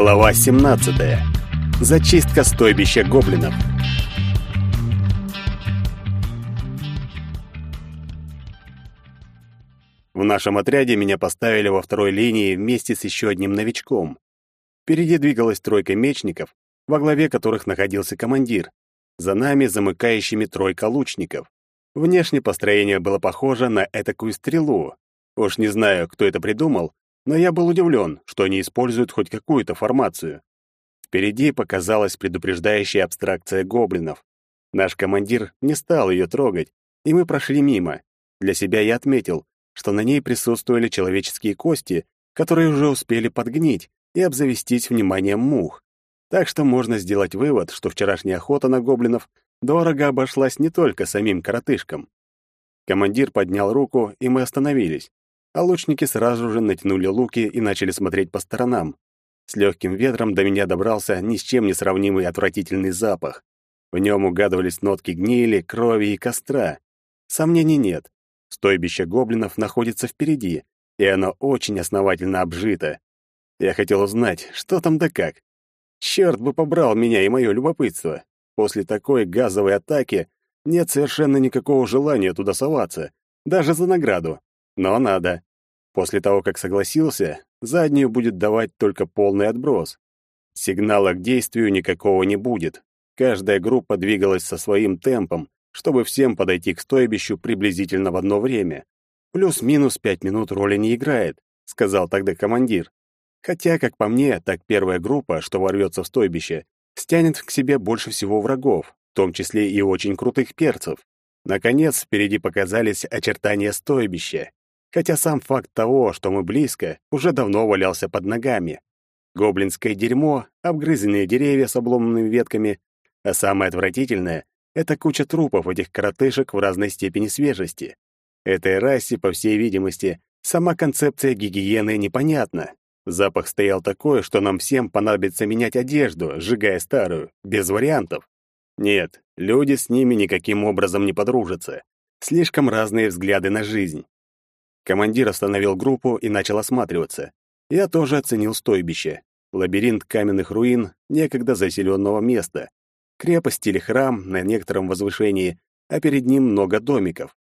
Глава 17. Зачистка стойбища гоблинов. В нашем отряде меня поставили во второй линии вместе с еще одним новичком. Впереди двигалась тройка мечников, во главе которых находился командир. За нами замыкающими тройка лучников. Внешне построение было похоже на этакую стрелу. Уж не знаю, кто это придумал, но я был удивлен, что они используют хоть какую-то формацию. Впереди показалась предупреждающая абстракция гоблинов. Наш командир не стал ее трогать, и мы прошли мимо. Для себя я отметил, что на ней присутствовали человеческие кости, которые уже успели подгнить и обзавестись вниманием мух. Так что можно сделать вывод, что вчерашняя охота на гоблинов дорого обошлась не только самим коротышкам. Командир поднял руку, и мы остановились а лучники сразу же натянули луки и начали смотреть по сторонам. С легким ветром до меня добрался ни с чем не сравнимый отвратительный запах. В нем угадывались нотки гнили, крови и костра. Сомнений нет. Стойбище гоблинов находится впереди, и оно очень основательно обжито. Я хотел узнать, что там да как. Черт бы побрал меня и мое любопытство. После такой газовой атаки нет совершенно никакого желания туда соваться, даже за награду. Но надо. После того, как согласился, заднюю будет давать только полный отброс. Сигнала к действию никакого не будет. Каждая группа двигалась со своим темпом, чтобы всем подойти к стойбищу приблизительно в одно время. Плюс-минус пять минут роли не играет, сказал тогда командир. Хотя, как по мне, так первая группа, что ворвется в стойбище, стянет к себе больше всего врагов, в том числе и очень крутых перцев. Наконец, впереди показались очертания стойбища хотя сам факт того, что мы близко, уже давно валялся под ногами. Гоблинское дерьмо, обгрызенные деревья с обломанными ветками, а самое отвратительное — это куча трупов этих коротышек в разной степени свежести. Этой расе, по всей видимости, сама концепция гигиены непонятна. Запах стоял такой, что нам всем понадобится менять одежду, сжигая старую, без вариантов. Нет, люди с ними никаким образом не подружатся. Слишком разные взгляды на жизнь. Командир остановил группу и начал осматриваться. Я тоже оценил стойбище. Лабиринт каменных руин некогда заселенного места. Крепость или храм на некотором возвышении, а перед ним много домиков.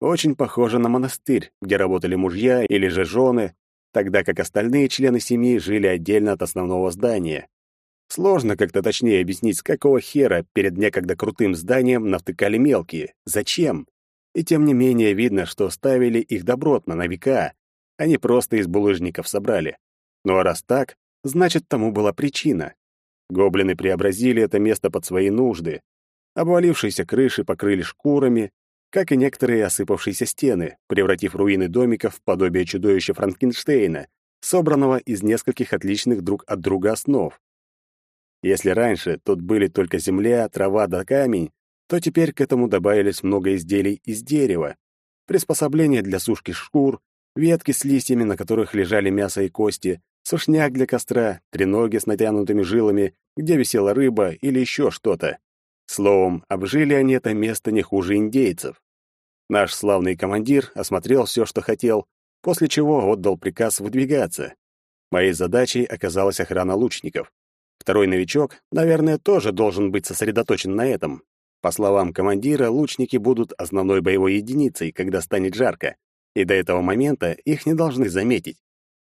Очень похоже на монастырь, где работали мужья или же жены, тогда как остальные члены семьи жили отдельно от основного здания. Сложно как-то точнее объяснить, с какого хера перед некогда крутым зданием навтыкали мелкие. Зачем? И тем не менее видно, что ставили их добротно, на века, а не просто из булыжников собрали. Ну а раз так, значит, тому была причина. Гоблины преобразили это место под свои нужды. Обвалившиеся крыши покрыли шкурами, как и некоторые осыпавшиеся стены, превратив руины домиков в подобие чудовища Франкенштейна, собранного из нескольких отличных друг от друга основ. Если раньше тут были только земля, трава да камень, то теперь к этому добавились много изделий из дерева, приспособления для сушки шкур, ветки с листьями, на которых лежали мясо и кости, сушняк для костра, треноги с натянутыми жилами, где висела рыба или еще что-то. Словом, обжили они это место не хуже индейцев. Наш славный командир осмотрел все, что хотел, после чего отдал приказ выдвигаться. Моей задачей оказалась охрана лучников. Второй новичок, наверное, тоже должен быть сосредоточен на этом. По словам командира, лучники будут основной боевой единицей, когда станет жарко, и до этого момента их не должны заметить.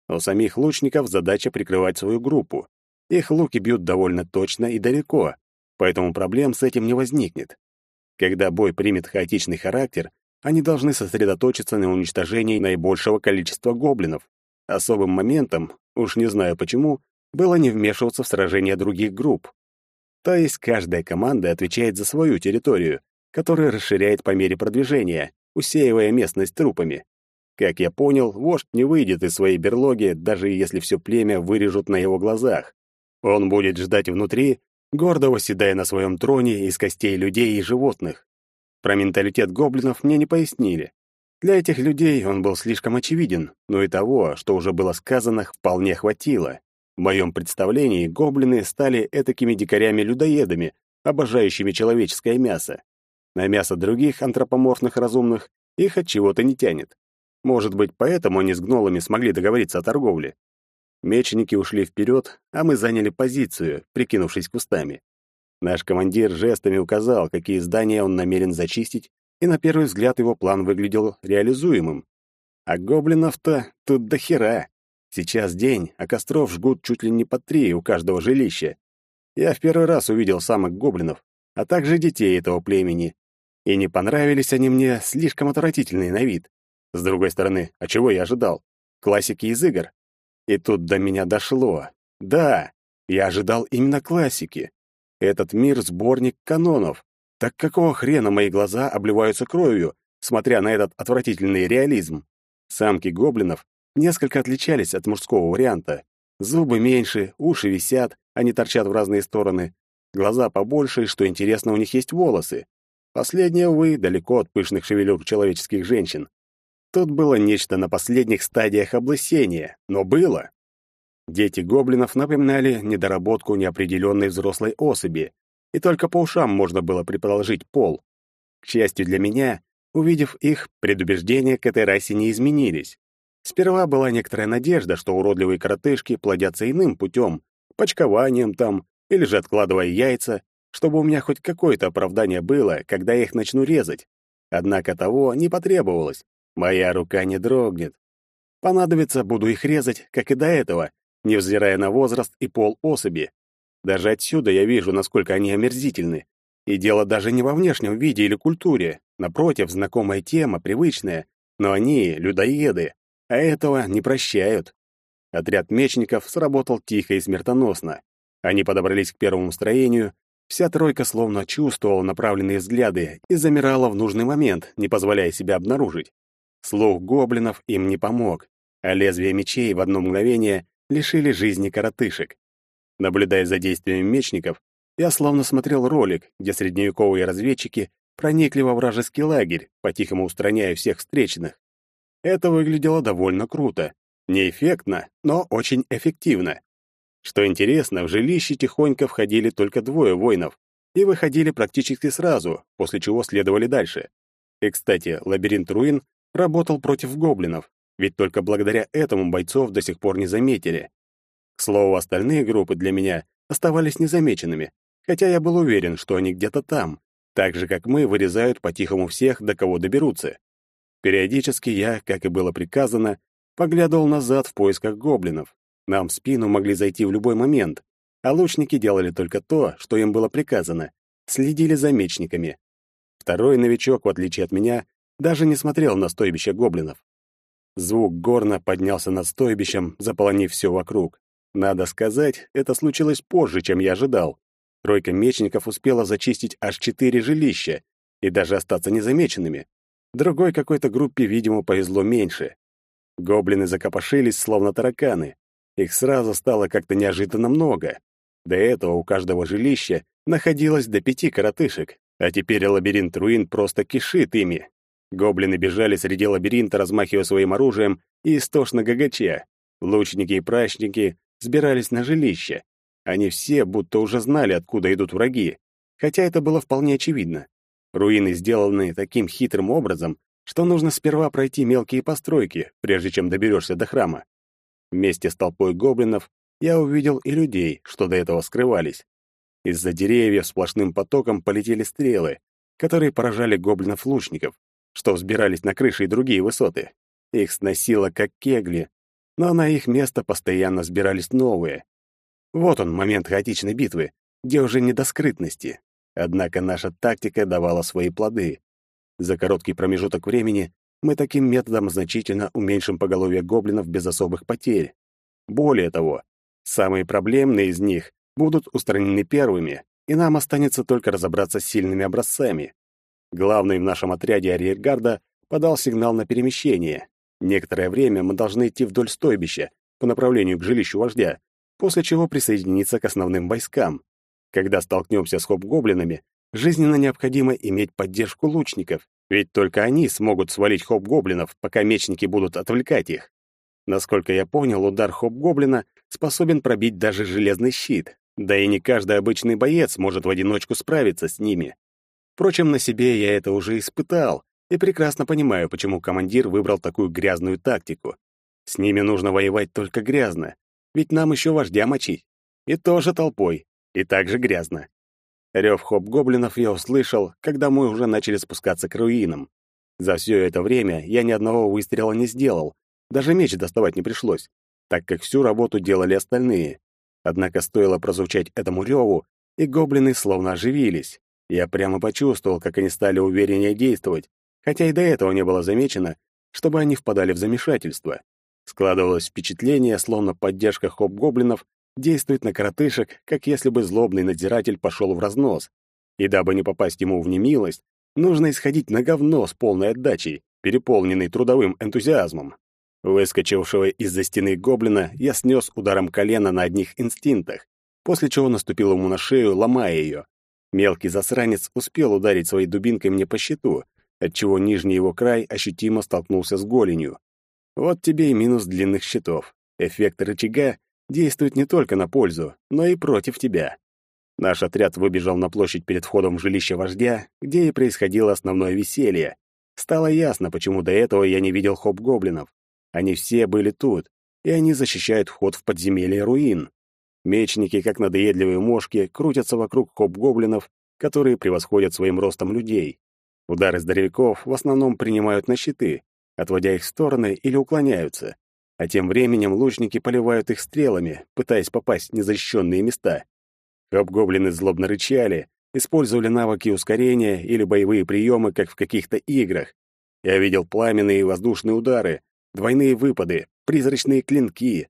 У самих лучников задача прикрывать свою группу. Их луки бьют довольно точно и далеко, поэтому проблем с этим не возникнет. Когда бой примет хаотичный характер, они должны сосредоточиться на уничтожении наибольшего количества гоблинов. Особым моментом, уж не знаю почему, было не вмешиваться в сражения других групп. То есть каждая команда отвечает за свою территорию, которая расширяет по мере продвижения, усеивая местность трупами. Как я понял, вождь не выйдет из своей берлоги, даже если все племя вырежут на его глазах. Он будет ждать внутри, гордо восседая на своем троне из костей людей и животных. Про менталитет гоблинов мне не пояснили. Для этих людей он был слишком очевиден, но и того, что уже было сказано, вполне хватило. В моем представлении гоблины стали этакими дикарями-людоедами, обожающими человеческое мясо. На мясо других антропоморфных разумных их от чего-то не тянет. Может быть, поэтому они с гнолами смогли договориться о торговле. Мечники ушли вперед, а мы заняли позицию, прикинувшись кустами. Наш командир жестами указал, какие здания он намерен зачистить, и на первый взгляд его план выглядел реализуемым. А гоблинов-то тут до хера. Сейчас день, а костров жгут чуть ли не по три у каждого жилища. Я в первый раз увидел самок гоблинов, а также детей этого племени. И не понравились они мне слишком отвратительные на вид. С другой стороны, а чего я ожидал? Классики из игр. И тут до меня дошло. Да, я ожидал именно классики. Этот мир — сборник канонов. Так какого хрена мои глаза обливаются кровью, смотря на этот отвратительный реализм? Самки гоблинов несколько отличались от мужского варианта. Зубы меньше, уши висят, они торчат в разные стороны. Глаза побольше, и, что интересно, у них есть волосы. Последнее, увы, далеко от пышных шевелюр человеческих женщин. Тут было нечто на последних стадиях облысения, но было. Дети гоблинов напоминали недоработку неопределенной взрослой особи, и только по ушам можно было предположить пол. К счастью для меня, увидев их, предубеждения к этой расе не изменились. Сперва была некоторая надежда, что уродливые коротышки плодятся иным путем, почкованием там, или же откладывая яйца, чтобы у меня хоть какое-то оправдание было, когда я их начну резать. Однако того не потребовалось. Моя рука не дрогнет. Понадобится, буду их резать, как и до этого, невзирая на возраст и пол особи. Даже отсюда я вижу, насколько они омерзительны. И дело даже не во внешнем виде или культуре. Напротив, знакомая тема, привычная. Но они — людоеды, а этого не прощают. Отряд мечников сработал тихо и смертоносно. Они подобрались к первому строению. Вся тройка словно чувствовала направленные взгляды и замирала в нужный момент, не позволяя себя обнаружить. Слух гоблинов им не помог, а лезвия мечей в одно мгновение лишили жизни коротышек. Наблюдая за действиями мечников, я словно смотрел ролик, где средневековые разведчики проникли во вражеский лагерь, по-тихому устраняя всех встречных. Это выглядело довольно круто. Не эффектно, но очень эффективно. Что интересно, в жилище тихонько входили только двое воинов и выходили практически сразу, после чего следовали дальше. И, кстати, лабиринт руин работал против гоблинов, ведь только благодаря этому бойцов до сих пор не заметили. К слову, остальные группы для меня оставались незамеченными, хотя я был уверен, что они где-то там, так же, как мы, вырезают по-тихому всех, до кого доберутся. Периодически я, как и было приказано, поглядывал назад в поисках гоблинов. Нам в спину могли зайти в любой момент, а лучники делали только то, что им было приказано, следили за мечниками. Второй новичок, в отличие от меня, даже не смотрел на стойбище гоблинов. Звук горна поднялся над стойбищем, заполонив все вокруг. Надо сказать, это случилось позже, чем я ожидал. Тройка мечников успела зачистить аж четыре жилища и даже остаться незамеченными. Другой какой-то группе, видимо, повезло меньше. Гоблины закопошились, словно тараканы. Их сразу стало как-то неожиданно много. До этого у каждого жилища находилось до пяти коротышек, а теперь лабиринт руин просто кишит ими. Гоблины бежали среди лабиринта, размахивая своим оружием и истошно гагача. Лучники и прачники сбирались на жилище. Они все будто уже знали, откуда идут враги, хотя это было вполне очевидно. Руины сделаны таким хитрым образом, что нужно сперва пройти мелкие постройки, прежде чем доберешься до храма. Вместе с толпой гоблинов я увидел и людей, что до этого скрывались. Из-за деревьев сплошным потоком полетели стрелы, которые поражали гоблинов-лучников, что взбирались на крыши и другие высоты. Их сносило, как кегли, но на их место постоянно сбирались новые. Вот он, момент хаотичной битвы, где уже не до скрытности. Однако наша тактика давала свои плоды. За короткий промежуток времени мы таким методом значительно уменьшим поголовье гоблинов без особых потерь. Более того, самые проблемные из них будут устранены первыми, и нам останется только разобраться с сильными образцами. Главный в нашем отряде арьергарда подал сигнал на перемещение. Некоторое время мы должны идти вдоль стойбища по направлению к жилищу вождя, после чего присоединиться к основным войскам. Когда столкнемся с хоп-гоблинами, жизненно необходимо иметь поддержку лучников, ведь только они смогут свалить хоп-гоблинов, пока мечники будут отвлекать их. Насколько я понял, удар хоп-гоблина способен пробить даже железный щит, да и не каждый обычный боец может в одиночку справиться с ними. Впрочем, на себе я это уже испытал и прекрасно понимаю, почему командир выбрал такую грязную тактику. С ними нужно воевать только грязно, ведь нам еще вождя мочить. И тоже толпой, и так же грязно. Рев хоп-гоблинов я услышал, когда мы уже начали спускаться к руинам. За все это время я ни одного выстрела не сделал, даже меч доставать не пришлось, так как всю работу делали остальные. Однако стоило прозвучать этому реву, и гоблины словно оживились. Я прямо почувствовал, как они стали увереннее действовать, хотя и до этого не было замечено, чтобы они впадали в замешательство. Складывалось впечатление, словно поддержка хоп-гоблинов действует на коротышек, как если бы злобный надзиратель пошел в разнос. И дабы не попасть ему в немилость, нужно исходить на говно с полной отдачей, переполненный трудовым энтузиазмом. Выскочившего из-за стены гоблина я снес ударом колена на одних инстинктах, после чего наступил ему на шею, ломая ее. Мелкий засранец успел ударить своей дубинкой мне по щиту, отчего нижний его край ощутимо столкнулся с голенью. Вот тебе и минус длинных щитов. Эффект рычага действует не только на пользу, но и против тебя. Наш отряд выбежал на площадь перед входом в жилище вождя, где и происходило основное веселье. Стало ясно, почему до этого я не видел хоп-гоблинов. Они все были тут, и они защищают вход в подземелье руин. Мечники, как надоедливые мошки, крутятся вокруг хоп-гоблинов, которые превосходят своим ростом людей. Удары здоровяков в основном принимают на щиты, отводя их в стороны или уклоняются а тем временем лучники поливают их стрелами, пытаясь попасть в незащищенные места. Хоб-гоблины злобно рычали, использовали навыки ускорения или боевые приемы, как в каких-то играх. Я видел пламенные и воздушные удары, двойные выпады, призрачные клинки.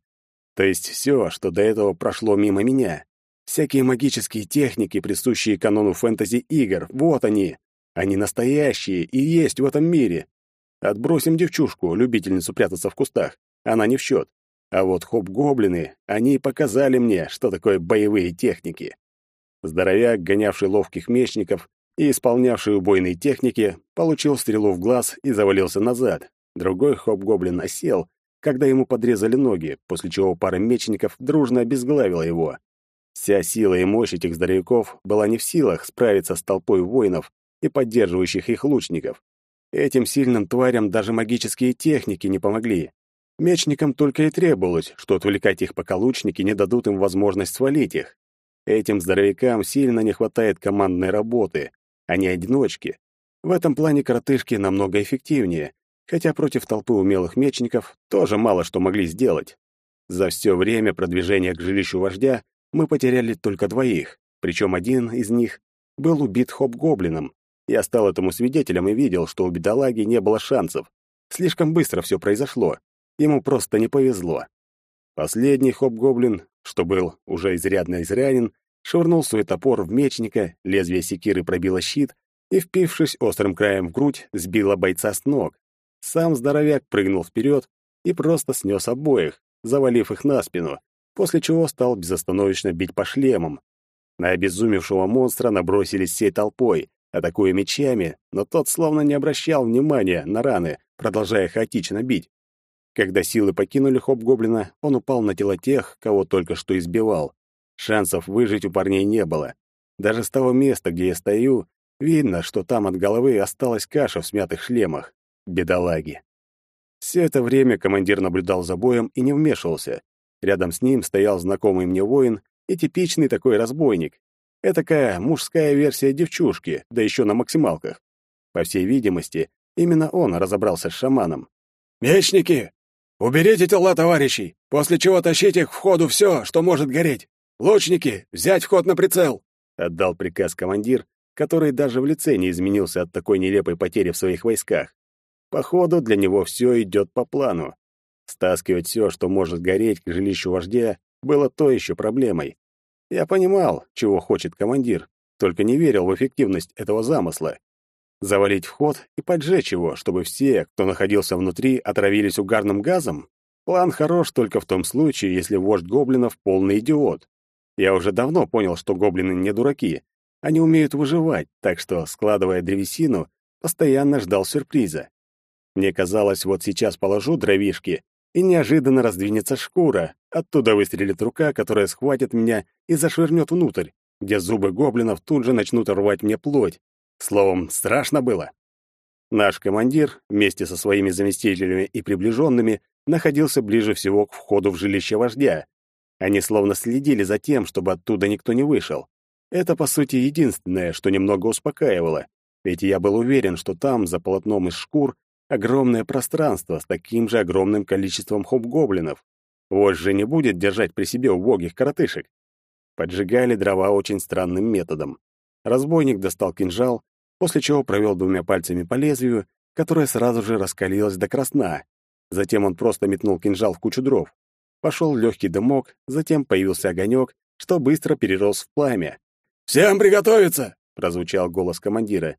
То есть все, что до этого прошло мимо меня. Всякие магические техники, присущие канону фэнтези-игр, вот они. Они настоящие и есть в этом мире. Отбросим девчушку, любительницу прятаться в кустах. Она не в счет. А вот хоп-гоблины, они показали мне, что такое боевые техники. Здоровяк, гонявший ловких мечников и исполнявший убойные техники, получил стрелу в глаз и завалился назад. Другой хоп-гоблин осел, когда ему подрезали ноги, после чего пара мечников дружно обезглавила его. Вся сила и мощь этих здоровяков была не в силах справиться с толпой воинов и поддерживающих их лучников. Этим сильным тварям даже магические техники не помогли. Мечникам только и требовалось, что отвлекать их, пока лучники не дадут им возможность свалить их. Этим здоровякам сильно не хватает командной работы, они одиночки. В этом плане коротышки намного эффективнее, хотя против толпы умелых мечников тоже мало что могли сделать. За все время продвижения к жилищу вождя мы потеряли только двоих, причем один из них был убит хоп-гоблином. Я стал этому свидетелем и видел, что у бедолаги не было шансов. Слишком быстро все произошло. Ему просто не повезло. Последний хоп-гоблин, что был уже изрядно изранен, швырнул свой топор в мечника, лезвие секиры пробило щит и, впившись острым краем в грудь, сбило бойца с ног. Сам здоровяк прыгнул вперед и просто снес обоих, завалив их на спину, после чего стал безостановочно бить по шлемам. На обезумевшего монстра набросились всей толпой, атакуя мечами, но тот словно не обращал внимания на раны, продолжая хаотично бить. Когда силы покинули хоп-гоблина, он упал на тело тех, кого только что избивал. Шансов выжить у парней не было. Даже с того места, где я стою, видно, что там от головы осталась каша в смятых шлемах. Бедолаги. Все это время командир наблюдал за боем и не вмешивался. Рядом с ним стоял знакомый мне воин и типичный такой разбойник. Этакая мужская версия девчушки, да еще на максималках. По всей видимости, именно он разобрался с шаманом. «Мечники! Уберите тела товарищей, после чего тащите к входу все, что может гореть. Лучники, взять вход на прицел!» Отдал приказ командир, который даже в лице не изменился от такой нелепой потери в своих войсках. Походу, для него все идет по плану. Стаскивать все, что может гореть к жилищу вождя, было то еще проблемой. Я понимал, чего хочет командир, только не верил в эффективность этого замысла завалить вход и поджечь его, чтобы все, кто находился внутри, отравились угарным газом? План хорош только в том случае, если вождь гоблинов полный идиот. Я уже давно понял, что гоблины не дураки. Они умеют выживать, так что, складывая древесину, постоянно ждал сюрприза. Мне казалось, вот сейчас положу дровишки, и неожиданно раздвинется шкура. Оттуда выстрелит рука, которая схватит меня и зашвырнет внутрь, где зубы гоблинов тут же начнут рвать мне плоть, Словом, страшно было. Наш командир, вместе со своими заместителями и приближенными, находился ближе всего к входу в жилище вождя, Они словно следили за тем, чтобы оттуда никто не вышел. Это, по сути, единственное, что немного успокаивало, ведь я был уверен, что там, за полотном из шкур, огромное пространство с таким же огромным количеством хоб-гоблинов. Вождь же не будет держать при себе убогих коротышек. Поджигали дрова очень странным методом. Разбойник достал кинжал, после чего провел двумя пальцами по лезвию, которое сразу же раскалилось до красна. Затем он просто метнул кинжал в кучу дров. Пошел легкий дымок, затем появился огонек, что быстро перерос в пламя. «Всем приготовиться!» — прозвучал голос командира.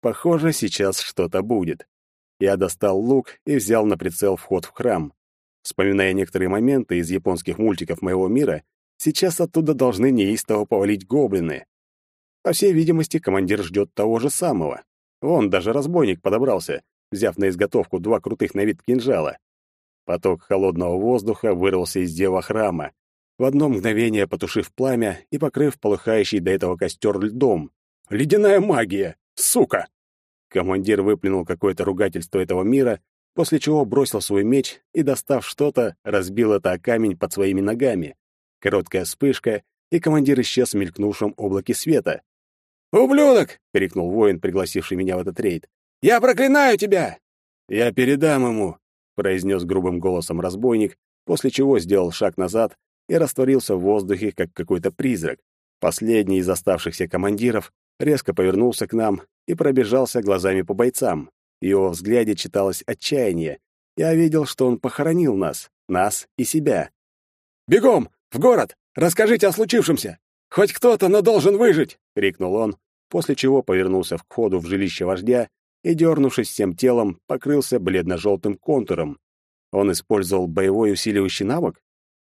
«Похоже, сейчас что-то будет». Я достал лук и взял на прицел вход в храм. Вспоминая некоторые моменты из японских мультиков моего мира, сейчас оттуда должны неистово повалить гоблины. По всей видимости, командир ждет того же самого. Вон даже разбойник подобрался, взяв на изготовку два крутых на вид кинжала. Поток холодного воздуха вырвался из дева храма, в одно мгновение потушив пламя и покрыв полыхающий до этого костер льдом. «Ледяная магия! Сука!» Командир выплюнул какое-то ругательство этого мира, после чего бросил свой меч и, достав что-то, разбил это о камень под своими ногами. Короткая вспышка, и командир исчез в мелькнувшем облаке света. «Ублюдок!» — крикнул воин, пригласивший меня в этот рейд. «Я проклинаю тебя!» «Я передам ему!» — произнес грубым голосом разбойник, после чего сделал шаг назад и растворился в воздухе, как какой-то призрак. Последний из оставшихся командиров резко повернулся к нам и пробежался глазами по бойцам. В его взгляде читалось отчаяние. Я видел, что он похоронил нас, нас и себя. «Бегом! В город! Расскажите о случившемся! Хоть кто-то, но должен выжить!» — крикнул он, после чего повернулся к входу в жилище вождя и, дернувшись всем телом, покрылся бледно-желтым контуром. Он использовал боевой усиливающий навык?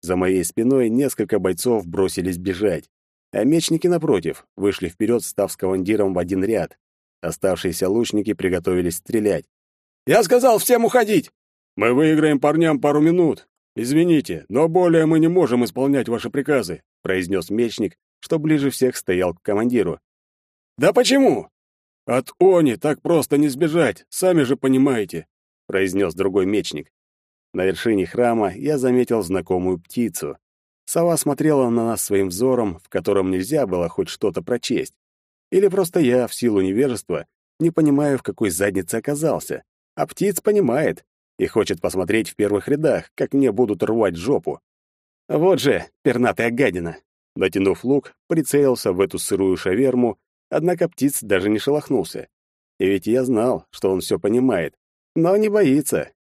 За моей спиной несколько бойцов бросились бежать, а мечники, напротив, вышли вперед, став с командиром в один ряд. Оставшиеся лучники приготовились стрелять. «Я сказал всем уходить!» «Мы выиграем парням пару минут. Извините, но более мы не можем исполнять ваши приказы», произнес мечник, что ближе всех стоял к командиру. «Да почему?» «От Они так просто не сбежать, сами же понимаете», произнес другой мечник. На вершине храма я заметил знакомую птицу. Сова смотрела на нас своим взором, в котором нельзя было хоть что-то прочесть. Или просто я, в силу невежества, не понимаю, в какой заднице оказался. А птиц понимает и хочет посмотреть в первых рядах, как мне будут рвать жопу. Вот же, пернатая гадина. Натянув лук, прицелился в эту сырую шаверму, однако птиц даже не шелохнулся. И ведь я знал, что он все понимает, но не боится,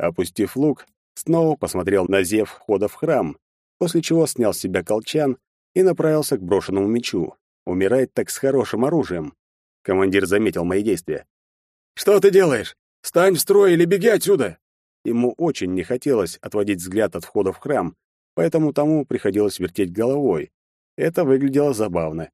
Опустив лук, снова посмотрел на зев входа в храм, после чего снял с себя колчан и направился к брошенному мечу. Умирать так с хорошим оружием. Командир заметил мои действия. «Что ты делаешь? Стань в строй или беги отсюда!» Ему очень не хотелось отводить взгляд от входа в храм, поэтому тому приходилось вертеть головой. Это выглядело забавно.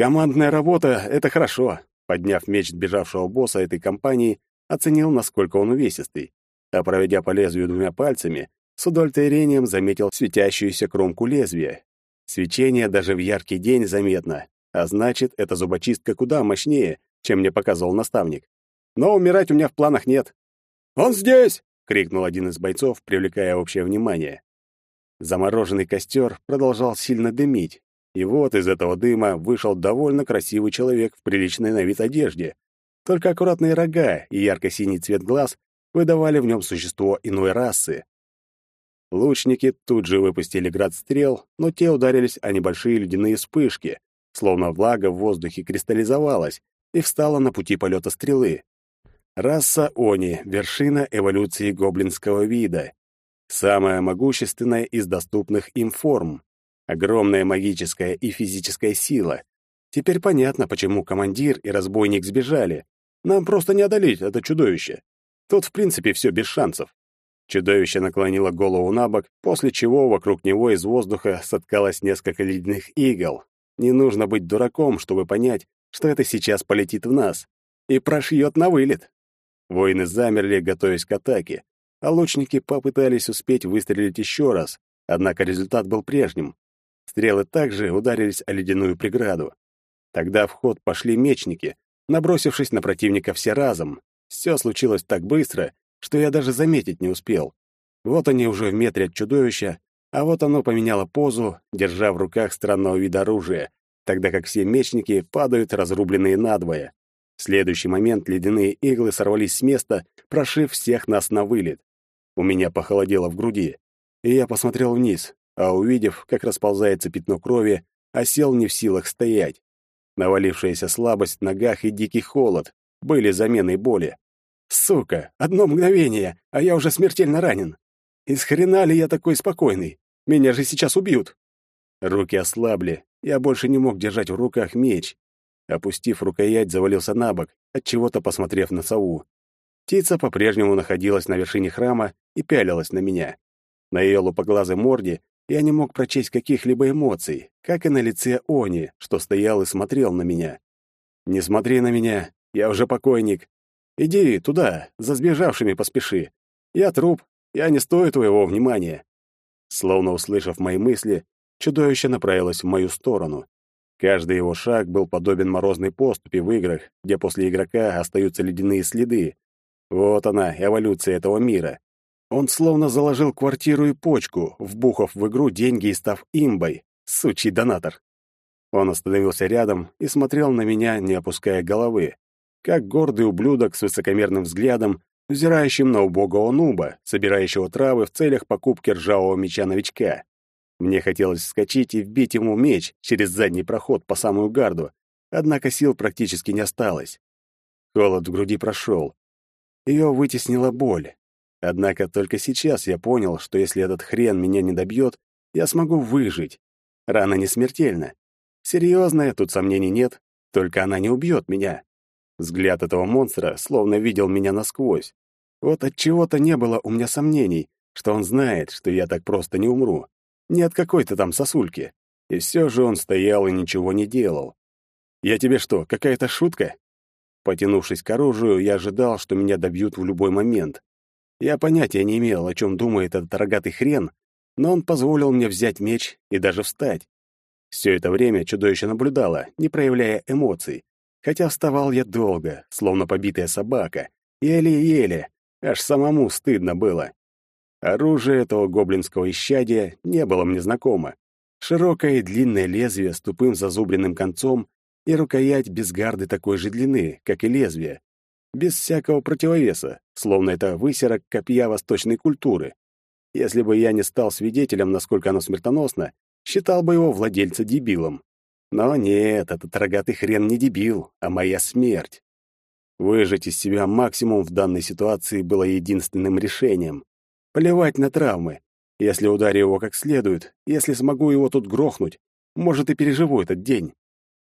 «Командная работа — это хорошо», — подняв меч бежавшего босса этой компании, оценил, насколько он увесистый а проведя по лезвию двумя пальцами, с удовлетворением заметил светящуюся кромку лезвия. Свечение даже в яркий день заметно, а значит, эта зубочистка куда мощнее, чем мне показывал наставник. Но умирать у меня в планах нет. «Он здесь!» — крикнул один из бойцов, привлекая общее внимание. Замороженный костер продолжал сильно дымить, и вот из этого дыма вышел довольно красивый человек в приличной на вид одежде. Только аккуратные рога и ярко-синий цвет глаз выдавали в нем существо иной расы. Лучники тут же выпустили град стрел, но те ударились о небольшие ледяные вспышки, словно влага в воздухе кристаллизовалась и встала на пути полета стрелы. Раса Они — вершина эволюции гоблинского вида. Самая могущественная из доступных им форм. Огромная магическая и физическая сила. Теперь понятно, почему командир и разбойник сбежали. Нам просто не одолеть это чудовище. Тут, в принципе, все без шансов. Чудовище наклонило голову на бок, после чего вокруг него из воздуха соткалось несколько ледяных игл. Не нужно быть дураком, чтобы понять, что это сейчас полетит в нас. И прошьет на вылет. Воины замерли, готовясь к атаке, а лучники попытались успеть выстрелить еще раз, однако результат был прежним. Стрелы также ударились о ледяную преграду. Тогда в ход пошли мечники, набросившись на противника все разом, все случилось так быстро, что я даже заметить не успел. Вот они уже в метре от чудовища, а вот оно поменяло позу, держа в руках странного вида оружия, тогда как все мечники падают разрубленные надвое. В следующий момент ледяные иглы сорвались с места, прошив всех нас на вылет. У меня похолодело в груди, и я посмотрел вниз, а увидев, как расползается пятно крови, осел не в силах стоять. Навалившаяся слабость в ногах и дикий холод были заменой боли. Сука, одно мгновение, а я уже смертельно ранен. Из хрена ли я такой спокойный? Меня же сейчас убьют. Руки ослабли, я больше не мог держать в руках меч. Опустив рукоять, завалился на бок, отчего-то посмотрев на сову. Птица по-прежнему находилась на вершине храма и пялилась на меня. На ее лупоглазой морде я не мог прочесть каких-либо эмоций, как и на лице Они, что стоял и смотрел на меня. «Не смотри на меня, я уже покойник. Иди туда, за сбежавшими поспеши. Я труп, я не стою твоего внимания». Словно услышав мои мысли, чудовище направилось в мою сторону. Каждый его шаг был подобен морозной поступи в играх, где после игрока остаются ледяные следы. Вот она, эволюция этого мира. Он словно заложил квартиру и почку, вбухав в игру деньги и став имбой. Сучий донатор. Он остановился рядом и смотрел на меня, не опуская головы, как гордый ублюдок с высокомерным взглядом, взирающим на убогого нуба, собирающего травы в целях покупки ржавого меча новичка. Мне хотелось вскочить и вбить ему меч через задний проход по самую гарду, однако сил практически не осталось. Холод в груди прошел. Ее вытеснила боль. Однако только сейчас я понял, что если этот хрен меня не добьет, я смогу выжить. Рана не смертельна. Серьезная, тут сомнений нет, только она не убьет меня. Взгляд этого монстра словно видел меня насквозь. Вот от чего-то не было у меня сомнений, что он знает, что я так просто не умру. Не от какой-то там сосульки. И все же он стоял и ничего не делал. «Я тебе что, какая-то шутка?» Потянувшись к оружию, я ожидал, что меня добьют в любой момент. Я понятия не имел, о чем думает этот рогатый хрен, но он позволил мне взять меч и даже встать. Все это время чудовище наблюдало, не проявляя эмоций, хотя вставал я долго, словно побитая собака, еле-еле, аж самому стыдно было. Оружие этого гоблинского исчадия не было мне знакомо. Широкое и длинное лезвие с тупым зазубренным концом и рукоять без гарды такой же длины, как и лезвие без всякого противовеса, словно это высерок копья восточной культуры. Если бы я не стал свидетелем, насколько оно смертоносно, считал бы его владельца дебилом. Но нет, этот рогатый хрен не дебил, а моя смерть. Выжать из себя максимум в данной ситуации было единственным решением. Плевать на травмы. Если ударю его как следует, если смогу его тут грохнуть, может, и переживу этот день.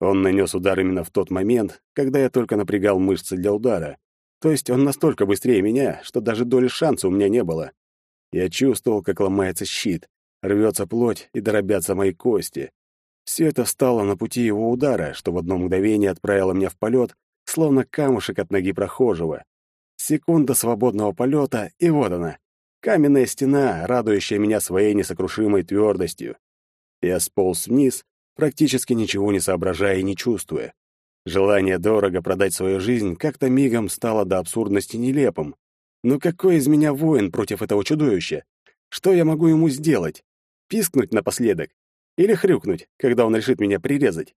Он нанес удар именно в тот момент, когда я только напрягал мышцы для удара. То есть он настолько быстрее меня, что даже доли шанса у меня не было. Я чувствовал, как ломается щит, рвется плоть и дробятся мои кости. Все это встало на пути его удара, что в одно мгновение отправило меня в полет, словно камушек от ноги прохожего. Секунда свободного полета, и вот она. Каменная стена, радующая меня своей несокрушимой твердостью. Я сполз вниз, практически ничего не соображая и не чувствуя. Желание дорого продать свою жизнь как-то мигом стало до абсурдности нелепым. Но какой из меня воин против этого чудовища? Что я могу ему сделать? Пискнуть напоследок? Или хрюкнуть, когда он решит меня прирезать?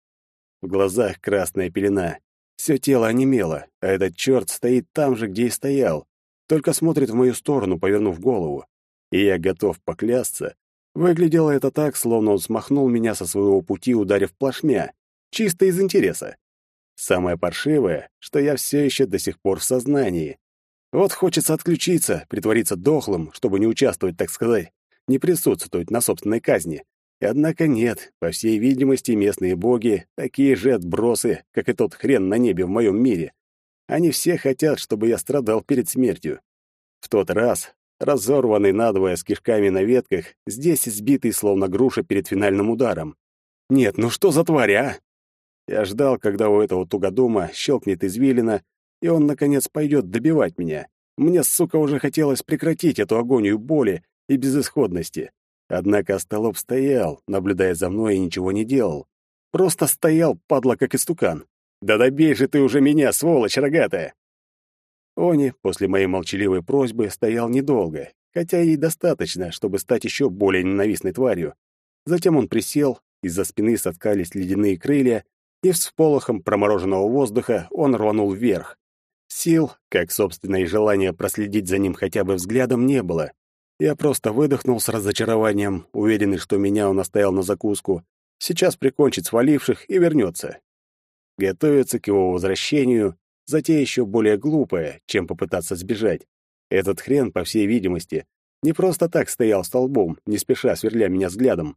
В глазах красная пелена. Все тело онемело, а этот черт стоит там же, где и стоял. Только смотрит в мою сторону, повернув голову. И я готов поклясться, Выглядело это так, словно он смахнул меня со своего пути, ударив плашмя, чисто из интереса. Самое паршивое, что я все еще до сих пор в сознании. Вот хочется отключиться, притвориться дохлым, чтобы не участвовать, так сказать, не присутствовать на собственной казни. Однако нет, по всей видимости, местные боги такие же отбросы, как и тот хрен на небе в моем мире. Они все хотят, чтобы я страдал перед смертью. В тот раз разорванный надвое с кишками на ветках, здесь сбитый словно груша перед финальным ударом. Нет, ну что за тварь, а? Я ждал, когда у этого тугодума щелкнет извилина, и он, наконец, пойдет добивать меня. Мне, сука, уже хотелось прекратить эту агонию боли и безысходности. Однако остолоп стоял, наблюдая за мной и ничего не делал. Просто стоял, падла, как истукан. «Да добей же ты уже меня, сволочь рогатая!» Они, после моей молчаливой просьбы, стоял недолго, хотя и достаточно, чтобы стать еще более ненавистной тварью. Затем он присел, из-за спины соткались ледяные крылья, и с всполохом промороженного воздуха он рванул вверх. Сил, как собственное желание проследить за ним хотя бы взглядом, не было. Я просто выдохнул с разочарованием, уверенный, что меня он оставил на закуску. Сейчас прикончит сваливших и вернется. Готовиться к его возвращению — затея еще более глупая, чем попытаться сбежать. Этот хрен, по всей видимости, не просто так стоял столбом, не спеша сверля меня взглядом.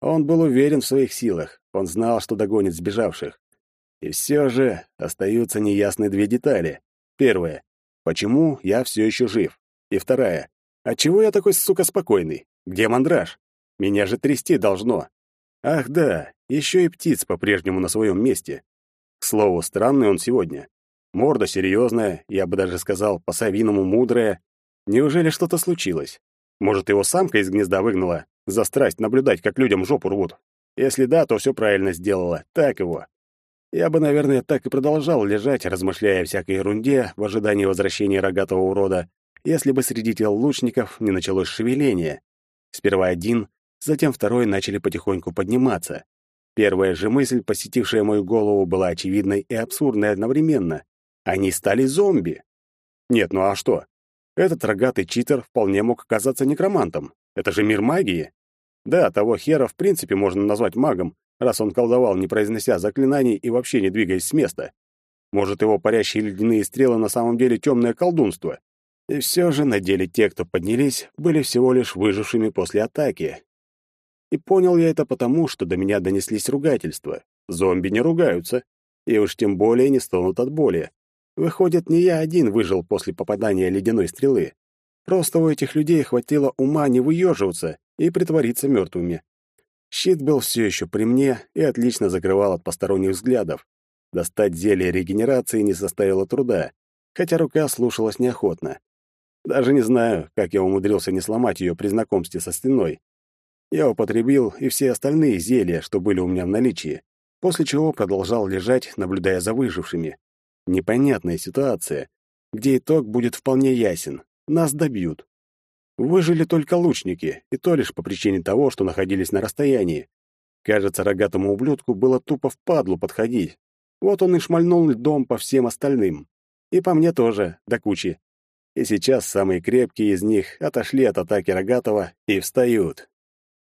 Он был уверен в своих силах, он знал, что догонит сбежавших. И все же остаются неясные две детали. Первая — почему я все еще жив? И вторая — отчего я такой, сука, спокойный? Где мандраж? Меня же трясти должно. Ах да, еще и птиц по-прежнему на своем месте. К слову, странный он сегодня. Морда серьезная, я бы даже сказал, по-совиному мудрая. Неужели что-то случилось? Может, его самка из гнезда выгнала? За страсть наблюдать, как людям жопу рвут. Если да, то все правильно сделала. Так его. Я бы, наверное, так и продолжал лежать, размышляя о всякой ерунде в ожидании возвращения рогатого урода, если бы среди тел лучников не началось шевеление. Сперва один, затем второй начали потихоньку подниматься. Первая же мысль, посетившая мою голову, была очевидной и абсурдной одновременно. Они стали зомби. Нет, ну а что? Этот рогатый читер вполне мог оказаться некромантом. Это же мир магии. Да, того хера в принципе можно назвать магом, раз он колдовал, не произнося заклинаний и вообще не двигаясь с места. Может, его парящие ледяные стрелы на самом деле темное колдунство. И все же на деле те, кто поднялись, были всего лишь выжившими после атаки. И понял я это потому, что до меня донеслись ругательства. Зомби не ругаются, и уж тем более не стонут от боли. Выходит, не я один выжил после попадания ледяной стрелы. Просто у этих людей хватило ума не выеживаться и притвориться мертвыми. Щит был все еще при мне и отлично закрывал от посторонних взглядов. Достать зелье регенерации не составило труда, хотя рука слушалась неохотно. Даже не знаю, как я умудрился не сломать ее при знакомстве со стеной. Я употребил и все остальные зелья, что были у меня в наличии, после чего продолжал лежать, наблюдая за выжившими. Непонятная ситуация, где итог будет вполне ясен. Нас добьют. Выжили только лучники, и то лишь по причине того, что находились на расстоянии. Кажется, рогатому ублюдку было тупо впадлу подходить. Вот он и шмальнул льдом по всем остальным. И по мне тоже, до кучи. И сейчас самые крепкие из них отошли от атаки рогатого и встают.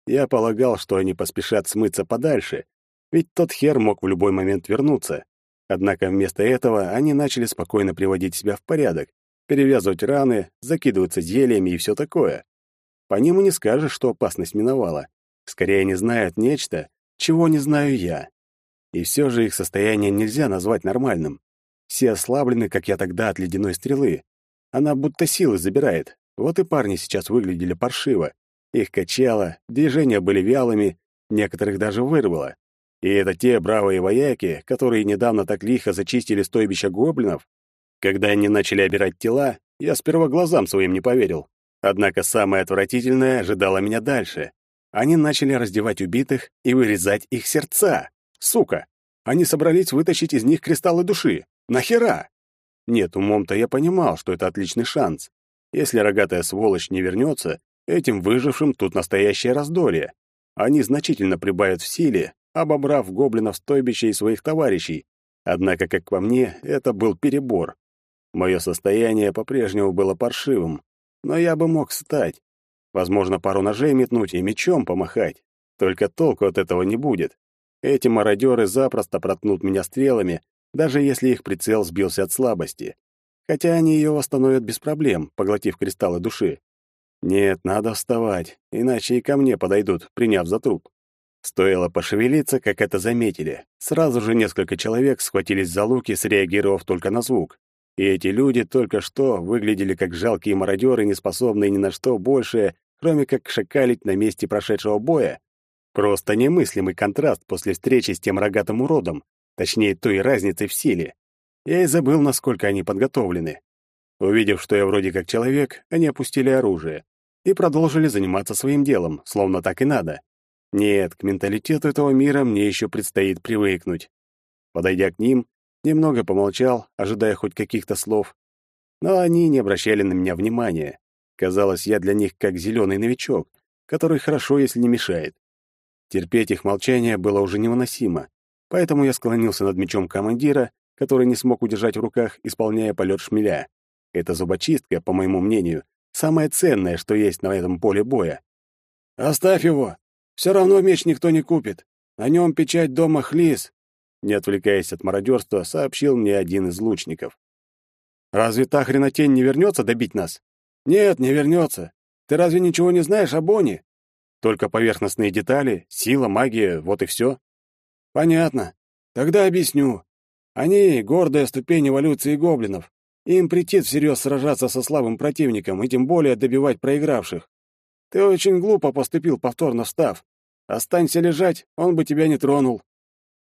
Я полагал, что они поспешат смыться подальше, ведь тот хер мог в любой момент вернуться. Однако вместо этого они начали спокойно приводить себя в порядок, перевязывать раны, закидываться зельями и все такое. По ним и не скажешь, что опасность миновала. Скорее, они знают нечто, чего не знаю я. И все же их состояние нельзя назвать нормальным. Все ослаблены, как я тогда от ледяной стрелы. Она будто силы забирает. Вот и парни сейчас выглядели паршиво. Их качало, движения были вялыми, некоторых даже вырвало. И это те бравые вояки, которые недавно так лихо зачистили стойбище гоблинов, когда они начали обирать тела, я сперва глазам своим не поверил. Однако самое отвратительное ожидало меня дальше. Они начали раздевать убитых и вырезать их сердца. Сука! Они собрались вытащить из них кристаллы души. Нахера? Нет, умом-то я понимал, что это отличный шанс. Если рогатая сволочь не вернется, этим выжившим тут настоящее раздолье. Они значительно прибавят в силе, обобрав гоблинов стойбища и своих товарищей. Однако, как по мне, это был перебор. Мое состояние по-прежнему было паршивым, но я бы мог встать. Возможно, пару ножей метнуть и мечом помахать. Только толку от этого не будет. Эти мародеры запросто проткнут меня стрелами, даже если их прицел сбился от слабости. Хотя они ее восстановят без проблем, поглотив кристаллы души. Нет, надо вставать, иначе и ко мне подойдут, приняв за труп. Стоило пошевелиться, как это заметили. Сразу же несколько человек схватились за луки, среагировав только на звук. И эти люди только что выглядели как жалкие мародеры, не способные ни на что большее, кроме как шакалить на месте прошедшего боя. Просто немыслимый контраст после встречи с тем рогатым уродом, точнее, той разницей в силе. Я и забыл, насколько они подготовлены. Увидев, что я вроде как человек, они опустили оружие и продолжили заниматься своим делом, словно так и надо. Нет, к менталитету этого мира мне еще предстоит привыкнуть. Подойдя к ним, Немного помолчал, ожидая хоть каких-то слов, но они не обращали на меня внимания. Казалось, я для них как зеленый новичок, который хорошо, если не мешает. Терпеть их молчание было уже невыносимо, поэтому я склонился над мечом командира, который не смог удержать в руках, исполняя полет шмеля. Эта зубочистка, по моему мнению, самое ценное, что есть на этом поле боя. «Оставь его! Все равно меч никто не купит. На нем печать дома Хлис», не отвлекаясь от мародерства, сообщил мне один из лучников. «Разве та хренотень не вернется добить нас?» «Нет, не вернется. Ты разве ничего не знаешь о Боне?» «Только поверхностные детали, сила, магия, вот и все». «Понятно. Тогда объясню. Они — гордая ступень эволюции гоблинов. Им претит всерьез сражаться со слабым противником и тем более добивать проигравших. Ты очень глупо поступил, повторно встав. Останься лежать, он бы тебя не тронул.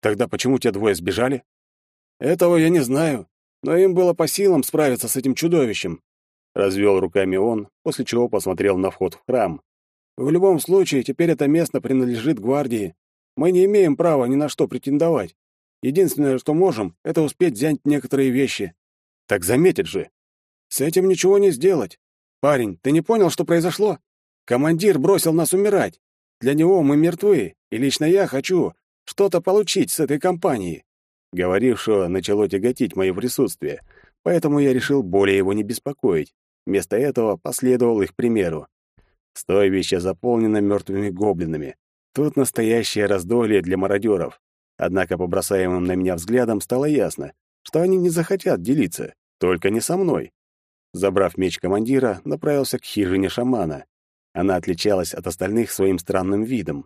Тогда почему те двое сбежали? Этого я не знаю, но им было по силам справиться с этим чудовищем. Развел руками он, после чего посмотрел на вход в храм. В любом случае, теперь это место принадлежит гвардии. Мы не имеем права ни на что претендовать. Единственное, что можем, это успеть взять некоторые вещи. Так заметит же. С этим ничего не сделать. Парень, ты не понял, что произошло? Командир бросил нас умирать. Для него мы мертвы, и лично я хочу что-то получить с этой компании. Говорившего начало тяготить мое присутствие, поэтому я решил более его не беспокоить. Вместо этого последовал их примеру. Стойбище заполнено мертвыми гоблинами. Тут настоящее раздолье для мародеров. Однако по бросаемым на меня взглядам стало ясно, что они не захотят делиться, только не со мной. Забрав меч командира, направился к хижине шамана. Она отличалась от остальных своим странным видом.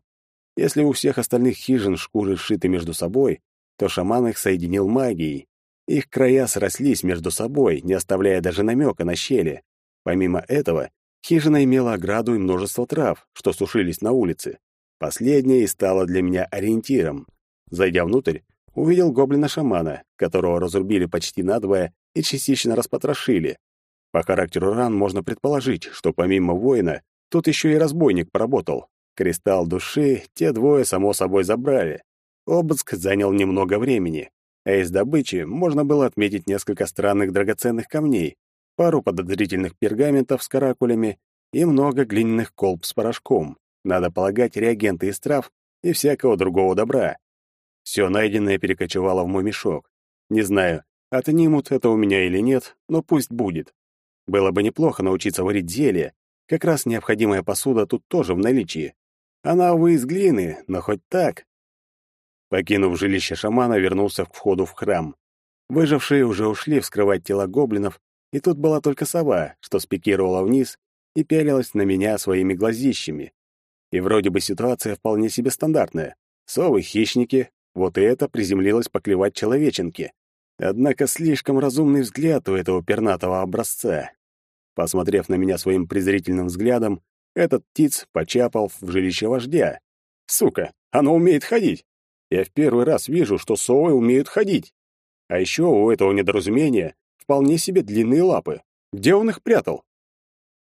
Если у всех остальных хижин шкуры сшиты между собой, то шаман их соединил магией. Их края срослись между собой, не оставляя даже намека на щели. Помимо этого, хижина имела ограду и множество трав, что сушились на улице. Последнее и стало для меня ориентиром. Зайдя внутрь, увидел гоблина-шамана, которого разрубили почти надвое и частично распотрошили. По характеру ран можно предположить, что помимо воина, тут еще и разбойник поработал. Кристалл души те двое, само собой, забрали. Обыск занял немного времени, а из добычи можно было отметить несколько странных драгоценных камней, пару подозрительных пергаментов с каракулями и много глиняных колб с порошком. Надо полагать, реагенты из трав и всякого другого добра. Все найденное перекочевало в мой мешок. Не знаю, отнимут это у меня или нет, но пусть будет. Было бы неплохо научиться варить зелье. Как раз необходимая посуда тут тоже в наличии. Она, увы, из глины, но хоть так. Покинув жилище шамана, вернулся к входу в храм. Выжившие уже ушли вскрывать тела гоблинов, и тут была только сова, что спикировала вниз и пялилась на меня своими глазищами. И вроде бы ситуация вполне себе стандартная. Совы — хищники, вот и это приземлилось поклевать человеченки. Однако слишком разумный взгляд у этого пернатого образца. Посмотрев на меня своим презрительным взглядом, этот птиц почапал в жилище вождя. Сука, оно умеет ходить. Я в первый раз вижу, что совы умеют ходить. А еще у этого недоразумения вполне себе длинные лапы. Где он их прятал?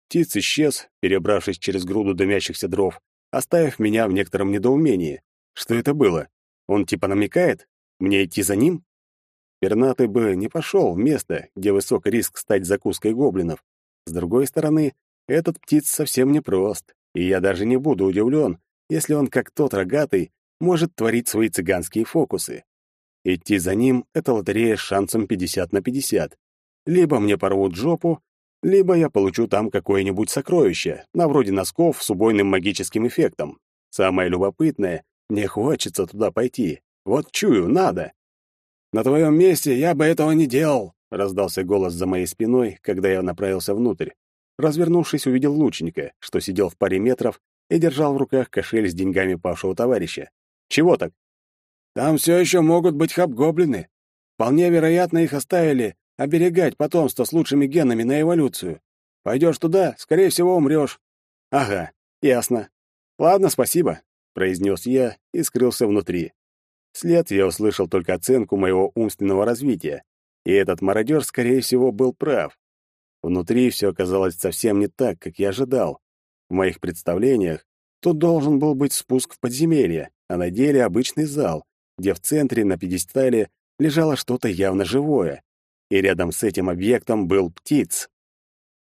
Птиц исчез, перебравшись через груду дымящихся дров, оставив меня в некотором недоумении. Что это было? Он типа намекает? Мне идти за ним? Пернатый бы не пошел в место, где высок риск стать закуской гоблинов. С другой стороны, этот птиц совсем не прост, и я даже не буду удивлен, если он, как тот рогатый, может творить свои цыганские фокусы. Идти за ним — это лотерея с шансом 50 на 50. Либо мне порвут жопу, либо я получу там какое-нибудь сокровище, на вроде носков с убойным магическим эффектом. Самое любопытное, мне хочется туда пойти. Вот чую, надо. На твоем месте я бы этого не делал, раздался голос за моей спиной, когда я направился внутрь. Развернувшись, увидел лучника, что сидел в паре метров и держал в руках кошель с деньгами павшего товарища. Чего так? Там все еще могут быть хабгоблины. Вполне вероятно, их оставили оберегать потомство с лучшими генами на эволюцию. Пойдешь туда, скорее всего, умрешь. Ага, ясно. Ладно, спасибо произнес я и скрылся внутри. Вслед я услышал только оценку моего умственного развития, и этот мародер, скорее всего, был прав. Внутри все оказалось совсем не так, как я ожидал. В моих представлениях тут должен был быть спуск в подземелье, а на деле обычный зал, где в центре на пьедестале лежало что-то явно живое, и рядом с этим объектом был птиц.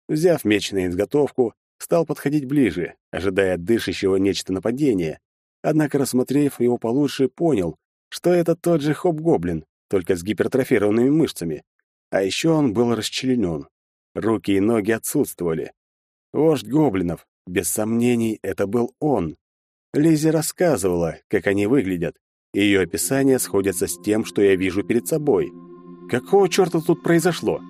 Взяв меч на изготовку, стал подходить ближе, ожидая дышащего нечто нападения. Однако, рассмотрев его получше, понял, что это тот же хоп-гоблин, только с гипертрофированными мышцами. А еще он был расчленен. Руки и ноги отсутствовали. Вождь гоблинов, без сомнений, это был он. Лизи рассказывала, как они выглядят. Ее описания сходятся с тем, что я вижу перед собой. Какого черта тут произошло?